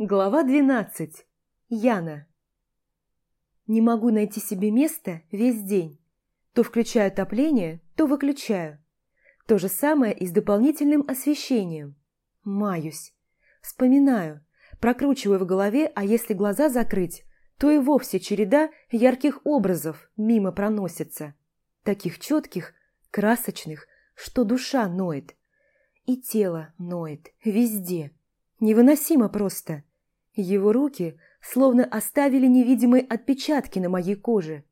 Глава 12. Яна. Не могу найти себе места весь день. То включаю отопление, то выключаю. То же самое и с дополнительным освещением. Маюсь. Вспоминаю. Прокручиваю в голове, а если глаза закрыть, то и вовсе череда ярких образов мимо проносится. Таких четких, красочных, что душа ноет. И тело ноет. Везде. Невыносимо просто. Его руки словно оставили невидимые отпечатки на моей коже.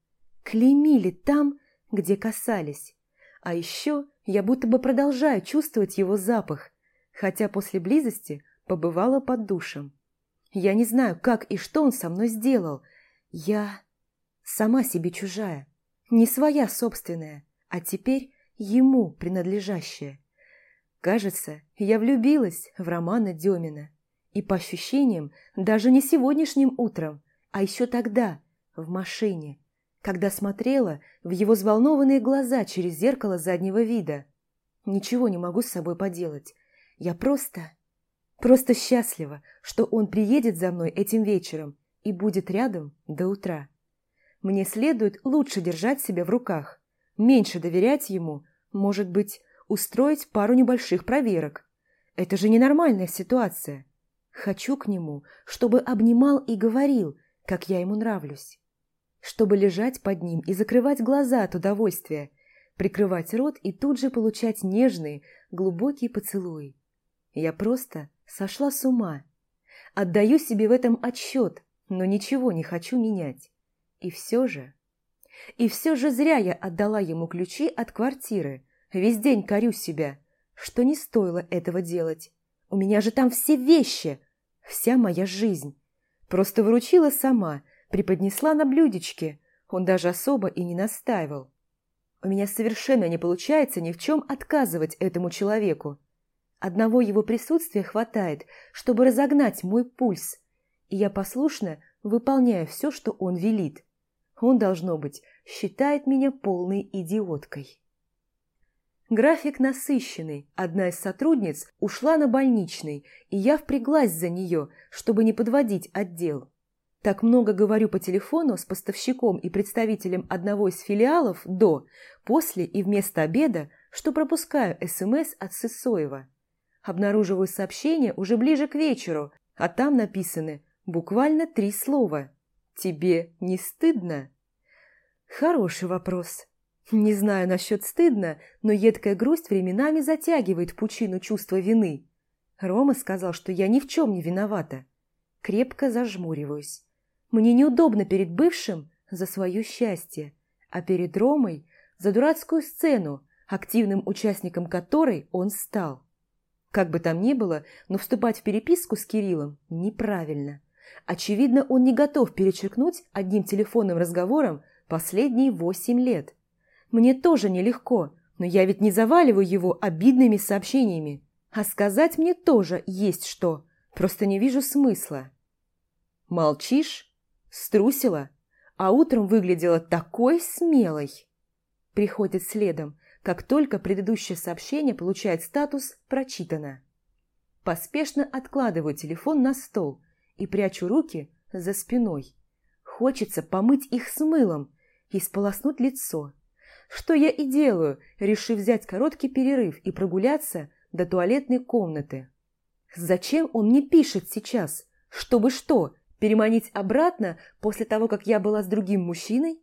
Клеймили там, где касались. А еще я будто бы продолжаю чувствовать его запах, хотя после близости побывала под душем. Я не знаю, как и что он со мной сделал. Я сама себе чужая, не своя собственная, а теперь ему принадлежащая. Кажется, я влюбилась в Романа Демина. И по ощущениям, даже не сегодняшним утром, а еще тогда, в машине, когда смотрела в его взволнованные глаза через зеркало заднего вида. Ничего не могу с собой поделать. Я просто... Просто счастлива, что он приедет за мной этим вечером и будет рядом до утра. Мне следует лучше держать себя в руках, меньше доверять ему, может быть, устроить пару небольших проверок. Это же ненормальная ситуация. Хочу к нему, чтобы обнимал и говорил, как я ему нравлюсь. Чтобы лежать под ним и закрывать глаза от удовольствия, прикрывать рот и тут же получать нежные, глубокие поцелуи. Я просто сошла с ума. Отдаю себе в этом отсчет, но ничего не хочу менять. И все же... И все же зря я отдала ему ключи от квартиры. Весь день корю себя, что не стоило этого делать. У меня же там все вещи, Вся моя жизнь. Просто вручила сама, преподнесла на блюдечке. Он даже особо и не настаивал. У меня совершенно не получается ни в чем отказывать этому человеку. Одного его присутствия хватает, чтобы разогнать мой пульс, и я послушно выполняю все, что он велит. Он, должно быть, считает меня полной идиоткой. График насыщенный, одна из сотрудниц ушла на больничный, и я впряглась за нее, чтобы не подводить отдел. Так много говорю по телефону с поставщиком и представителем одного из филиалов до, после и вместо обеда, что пропускаю СМС от Сысоева. Обнаруживаю сообщение уже ближе к вечеру, а там написаны буквально три слова. «Тебе не стыдно?» Хороший вопрос. Не знаю насчет стыдно, но едкая грусть временами затягивает пучину чувства вины. Рома сказал, что я ни в чем не виновата. Крепко зажмуриваюсь. Мне неудобно перед бывшим за свое счастье, а перед Ромой за дурацкую сцену, активным участником которой он стал. Как бы там ни было, но вступать в переписку с Кириллом неправильно. Очевидно, он не готов перечеркнуть одним телефонным разговором последние восемь лет. Мне тоже нелегко, но я ведь не заваливаю его обидными сообщениями. А сказать мне тоже есть что, просто не вижу смысла. Молчишь? Струсила? А утром выглядела такой смелой. Приходит следом, как только предыдущее сообщение получает статус «прочитано». Поспешно откладываю телефон на стол и прячу руки за спиной. Хочется помыть их с мылом и сполоснуть лицо что я и делаю, решив взять короткий перерыв и прогуляться до туалетной комнаты. Зачем он мне пишет сейчас? Чтобы что, переманить обратно после того, как я была с другим мужчиной?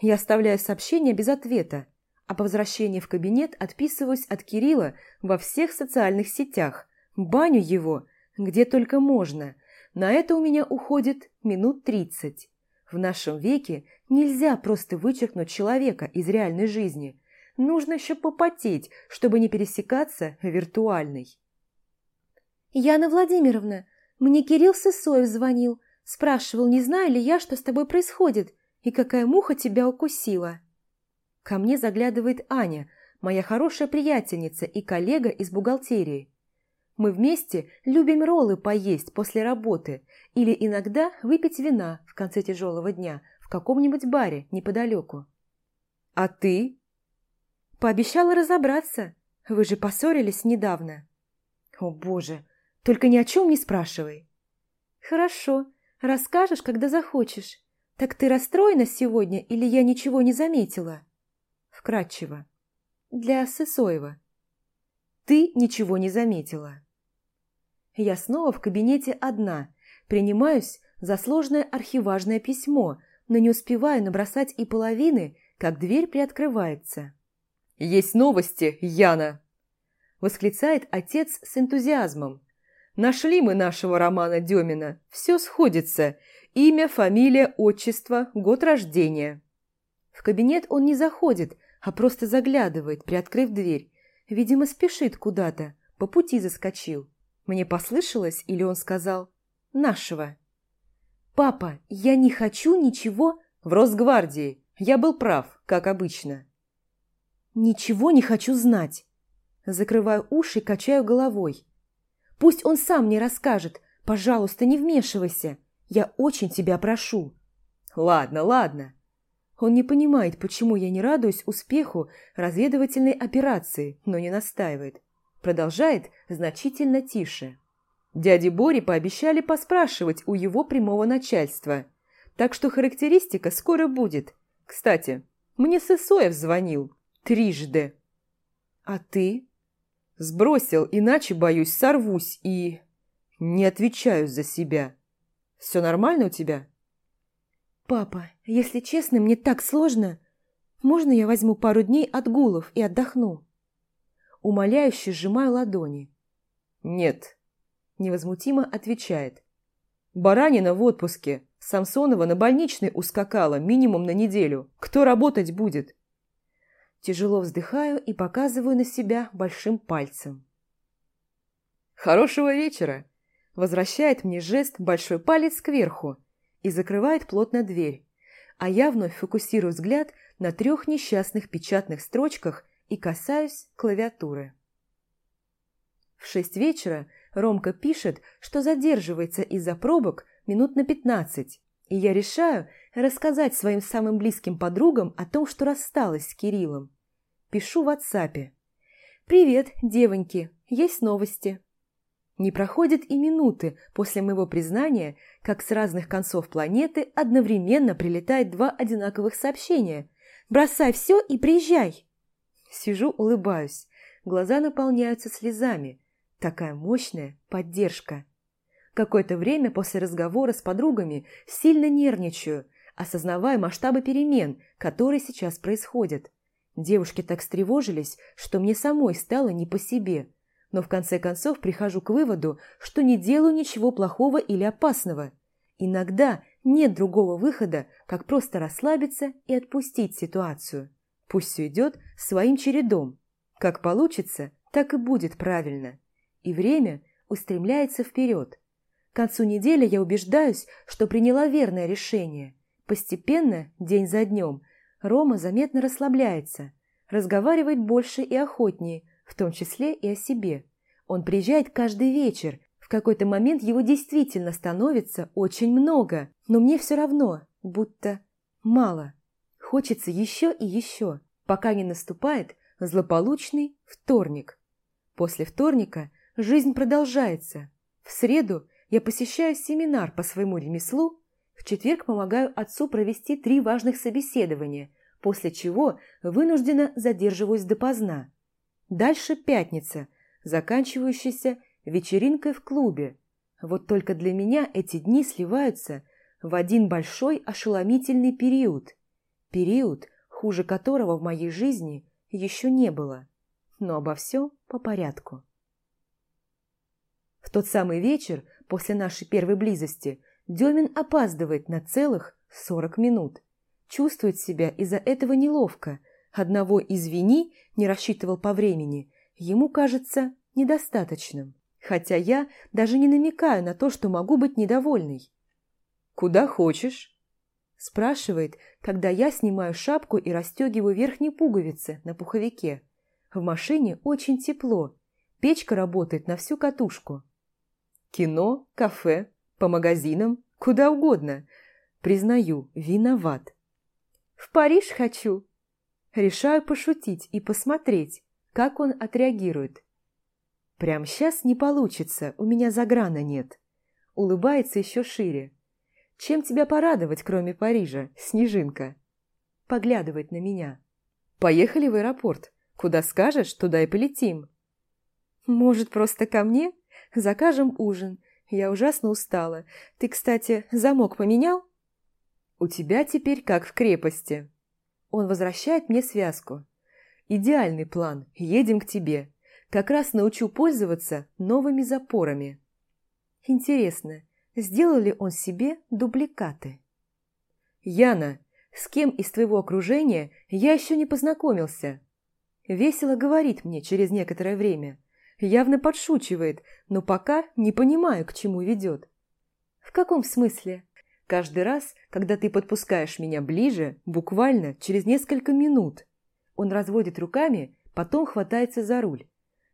Я оставляю сообщение без ответа, а по возвращении в кабинет отписываюсь от Кирилла во всех социальных сетях, баню его, где только можно. На это у меня уходит минут тридцать. В нашем веке нельзя просто вычеркнуть человека из реальной жизни. Нужно еще попотеть, чтобы не пересекаться виртуальной. «Яна Владимировна, мне Кирилл Сысоев звонил. Спрашивал, не знаю ли я, что с тобой происходит, и какая муха тебя укусила». Ко мне заглядывает Аня, моя хорошая приятельница и коллега из бухгалтерии. Мы вместе любим роллы поесть после работы или иногда выпить вина в конце тяжелого дня в каком-нибудь баре неподалеку. А ты? Пообещала разобраться. Вы же поссорились недавно. О, боже, только ни о чем не спрашивай. «Хорошо. Расскажешь, когда захочешь. Так ты расстроена сегодня или я ничего не заметила?» Вкратчиво. Для Сысоева. «Ты ничего не заметила». Я снова в кабинете одна, принимаюсь за сложное архиважное письмо, но не успеваю набросать и половины, как дверь приоткрывается. «Есть новости, Яна!» Восклицает отец с энтузиазмом. «Нашли мы нашего Романа Демина. Все сходится. Имя, фамилия, отчество, год рождения». В кабинет он не заходит, а просто заглядывает, приоткрыв дверь. Видимо, спешит куда-то, по пути заскочил. Мне послышалось, или он сказал «нашего». «Папа, я не хочу ничего...» «В Росгвардии. Я был прав, как обычно». «Ничего не хочу знать». Закрываю уши и качаю головой. «Пусть он сам мне расскажет. Пожалуйста, не вмешивайся. Я очень тебя прошу». «Ладно, ладно». Он не понимает, почему я не радуюсь успеху разведывательной операции, но не настаивает. Продолжает значительно тише. Дяде Боре пообещали поспрашивать у его прямого начальства. Так что характеристика скоро будет. Кстати, мне Сысоев звонил. Трижды. А ты? Сбросил, иначе, боюсь, сорвусь и... Не отвечаю за себя. Все нормально у тебя? Папа, если честно, мне так сложно. Можно я возьму пару дней отгулов и отдохну? умоляюще сжимаю ладони. «Нет», – невозмутимо отвечает. «Баранина в отпуске. Самсонова на больничный ускакала минимум на неделю. Кто работать будет?» Тяжело вздыхаю и показываю на себя большим пальцем. «Хорошего вечера!» Возвращает мне жест большой палец кверху и закрывает плотно дверь, а я вновь фокусирую взгляд на трех несчастных печатных строчках и касаюсь клавиатуры. В шесть вечера Ромка пишет, что задерживается из-за пробок минут на пятнадцать, и я решаю рассказать своим самым близким подругам о том, что рассталась с Кириллом. Пишу в WhatsApp. «Привет, девоньки, есть новости». Не проходит и минуты после моего признания, как с разных концов планеты одновременно прилетает два одинаковых сообщения. «Бросай все и приезжай!» Сижу, улыбаюсь. Глаза наполняются слезами. Такая мощная поддержка. Какое-то время после разговора с подругами сильно нервничаю, осознавая масштабы перемен, которые сейчас происходят. Девушки так встревожились, что мне самой стало не по себе. Но в конце концов прихожу к выводу, что не делаю ничего плохого или опасного. Иногда нет другого выхода, как просто расслабиться и отпустить ситуацию. Пусть все идет своим чередом. Как получится, так и будет правильно. И время устремляется вперед. К концу недели я убеждаюсь, что приняла верное решение. Постепенно, день за днем, Рома заметно расслабляется, разговаривает больше и охотнее, в том числе и о себе. Он приезжает каждый вечер, в какой-то момент его действительно становится очень много, но мне все равно, будто мало. Хочется еще и еще, пока не наступает злополучный вторник. После вторника жизнь продолжается. В среду я посещаю семинар по своему ремеслу, в четверг помогаю отцу провести три важных собеседования, после чего вынуждена задерживаюсь допоздна. Дальше пятница, заканчивающаяся вечеринкой в клубе. Вот только для меня эти дни сливаются в один большой ошеломительный период – Период, хуже которого в моей жизни еще не было. Но обо всем по порядку. В тот самый вечер, после нашей первой близости, Демин опаздывает на целых сорок минут. Чувствует себя из-за этого неловко. Одного «извини» не рассчитывал по времени. Ему кажется недостаточным. Хотя я даже не намекаю на то, что могу быть недовольной. «Куда хочешь?» Спрашивает, когда я снимаю шапку и расстегиваю верхние пуговицы на пуховике. В машине очень тепло. Печка работает на всю катушку. Кино, кафе, по магазинам, куда угодно. Признаю, виноват. В Париж хочу. Решаю пошутить и посмотреть, как он отреагирует. Прям сейчас не получится, у меня заграна нет. улыбается еще шире. «Чем тебя порадовать, кроме Парижа, снежинка?» Поглядывает на меня. «Поехали в аэропорт. Куда скажешь, туда и полетим». «Может, просто ко мне? Закажем ужин. Я ужасно устала. Ты, кстати, замок поменял?» «У тебя теперь как в крепости». Он возвращает мне связку. «Идеальный план. Едем к тебе. Как раз научу пользоваться новыми запорами». Интересно, сделал ли он себе дубликаты? «Яна, с кем из твоего окружения я еще не познакомился?» Весело говорит мне через некоторое время. Явно подшучивает, но пока не понимаю, к чему ведет. «В каком смысле?» «Каждый раз, когда ты подпускаешь меня ближе, буквально через несколько минут». Он разводит руками, потом хватается за руль.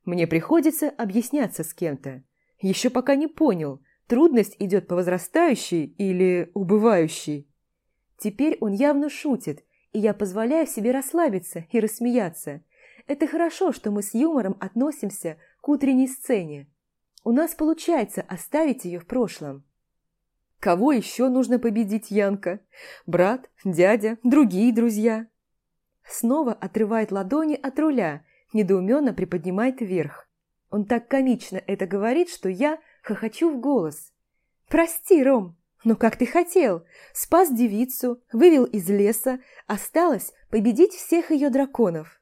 Мне приходится объясняться с кем-то. Еще пока не понял, трудность идет по возрастающей или убывающей. Теперь он явно шутит, и я позволяю себе расслабиться и рассмеяться. Это хорошо, что мы с юмором относимся к утренней сцене. У нас получается оставить ее в прошлом. Кого еще нужно победить, Янка? Брат, дядя, другие друзья? Снова отрывает ладони от руля, недоуменно приподнимает вверх. Он так комично это говорит, что я хохочу в голос. «Прости, Ром, но как ты хотел? Спас девицу, вывел из леса, осталось победить всех ее драконов».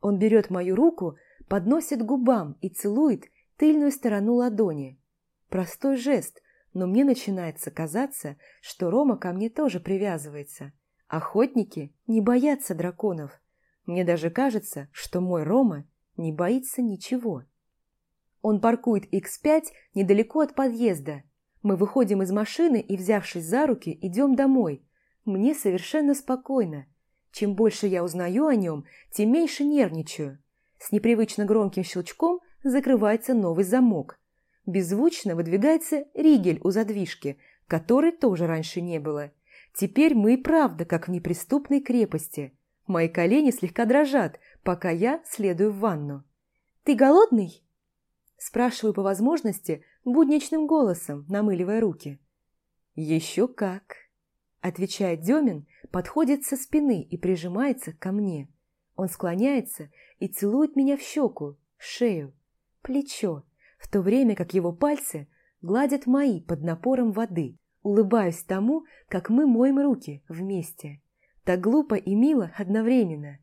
Он берет мою руку, подносит к губам и целует тыльную сторону ладони. Простой жест, но мне начинается казаться, что Рома ко мне тоже привязывается. Охотники не боятся драконов. Мне даже кажется, что мой Рома не боится ничего. Он паркует X5 недалеко от подъезда. Мы выходим из машины и, взявшись за руки, идем домой. Мне совершенно спокойно. Чем больше я узнаю о нем, тем меньше нервничаю. С непривычно громким щелчком закрывается новый замок. Беззвучно выдвигается ригель у задвижки, которой тоже раньше не было. Теперь мы и правда как в неприступной крепости. Мои колени слегка дрожат, пока я следую в ванну. «Ты голодный?» Спрашиваю по возможности будничным голосом, намыливая руки. «Еще как!» Отвечает Демин, подходит со спины и прижимается ко мне. Он склоняется и целует меня в щеку, шею, плечо, в то время как его пальцы гладят мои под напором воды. Улыбаюсь тому, как мы моем руки вместе. Так глупо и мило одновременно.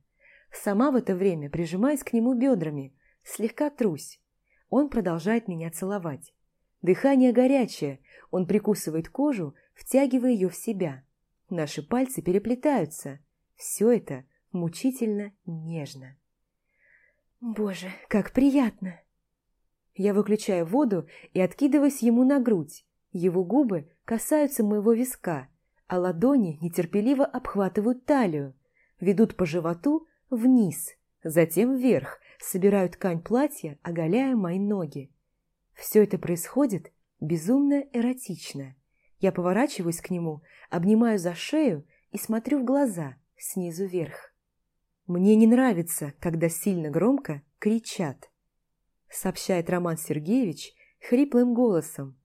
Сама в это время прижимаюсь к нему бедрами, слегка трусь. Он продолжает меня целовать. Дыхание горячее, он прикусывает кожу, втягивая ее в себя. Наши пальцы переплетаются. Все это мучительно нежно. Боже, как приятно! Я выключаю воду и откидываюсь ему на грудь. Его губы касаются моего виска, а ладони нетерпеливо обхватывают талию, ведут по животу вниз, затем вверх, собирают ткань платья, оголяя мои ноги. Все это происходит безумно эротично. Я поворачиваюсь к нему, обнимаю за шею и смотрю в глаза снизу вверх. Мне не нравится, когда сильно громко кричат, сообщает Роман Сергеевич хриплым голосом.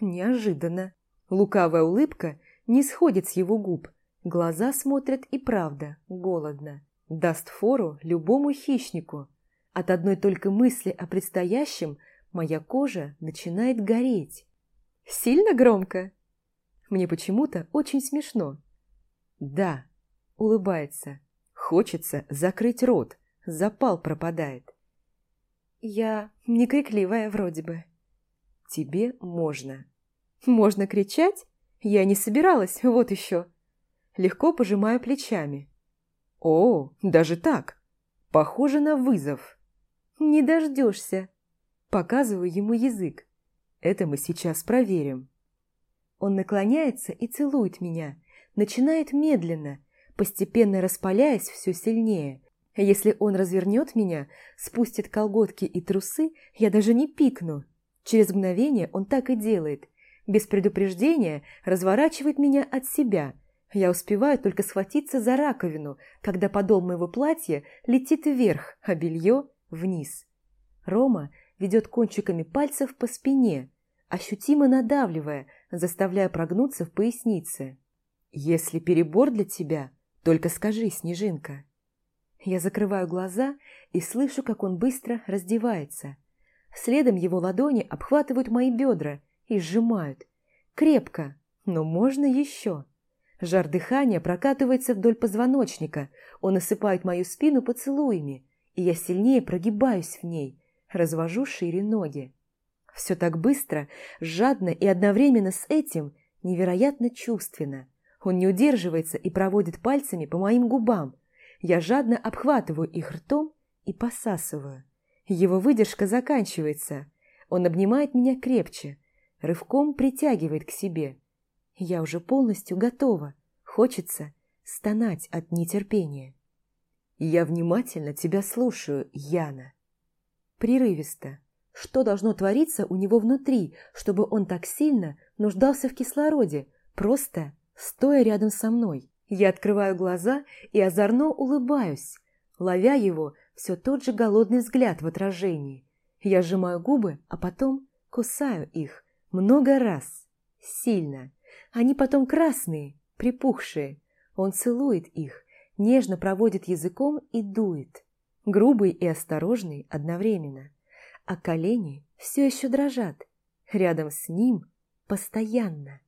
Неожиданно. Лукавая улыбка не сходит с его губ. Глаза смотрят и правда голодно. Даст фору любому хищнику. От одной только мысли о предстоящем моя кожа начинает гореть. Сильно громко? Мне почему-то очень смешно. Да, улыбается. Хочется закрыть рот, запал пропадает. Я не крикливая вроде бы. Тебе можно. Можно кричать? Я не собиралась, вот еще. Легко пожимаю плечами. О, даже так. Похоже на вызов. «Не дождешься!» Показываю ему язык. «Это мы сейчас проверим». Он наклоняется и целует меня, начинает медленно, постепенно распаляясь все сильнее. Если он развернет меня, спустит колготки и трусы, я даже не пикну. Через мгновение он так и делает. Без предупреждения разворачивает меня от себя. Я успеваю только схватиться за раковину, когда подол моего платья летит вверх, а белье вниз. Рома ведет кончиками пальцев по спине, ощутимо надавливая, заставляя прогнуться в пояснице. «Если перебор для тебя, только скажи, Снежинка». Я закрываю глаза и слышу, как он быстро раздевается. Следом его ладони обхватывают мои бедра и сжимают. Крепко, но можно еще. Жар дыхания прокатывается вдоль позвоночника, он осыпает мою спину поцелуями, и я сильнее прогибаюсь в ней, развожу шире ноги. Все так быстро, жадно и одновременно с этим невероятно чувственно. Он не удерживается и проводит пальцами по моим губам, я жадно обхватываю их ртом и посасываю. Его выдержка заканчивается. Он обнимает меня крепче, рывком притягивает к себе. Я уже полностью готова. Хочется стонать от нетерпения. Я внимательно тебя слушаю, Яна. Прерывисто. Что должно твориться у него внутри, чтобы он так сильно нуждался в кислороде, просто стоя рядом со мной? Я открываю глаза и озорно улыбаюсь, ловя его все тот же голодный взгляд в отражении. Я сжимаю губы, а потом кусаю их много раз, сильно. Они потом красные, припухшие. Он целует их, нежно проводит языком и дует. Грубый и осторожный одновременно. А колени все еще дрожат. Рядом с ним постоянно.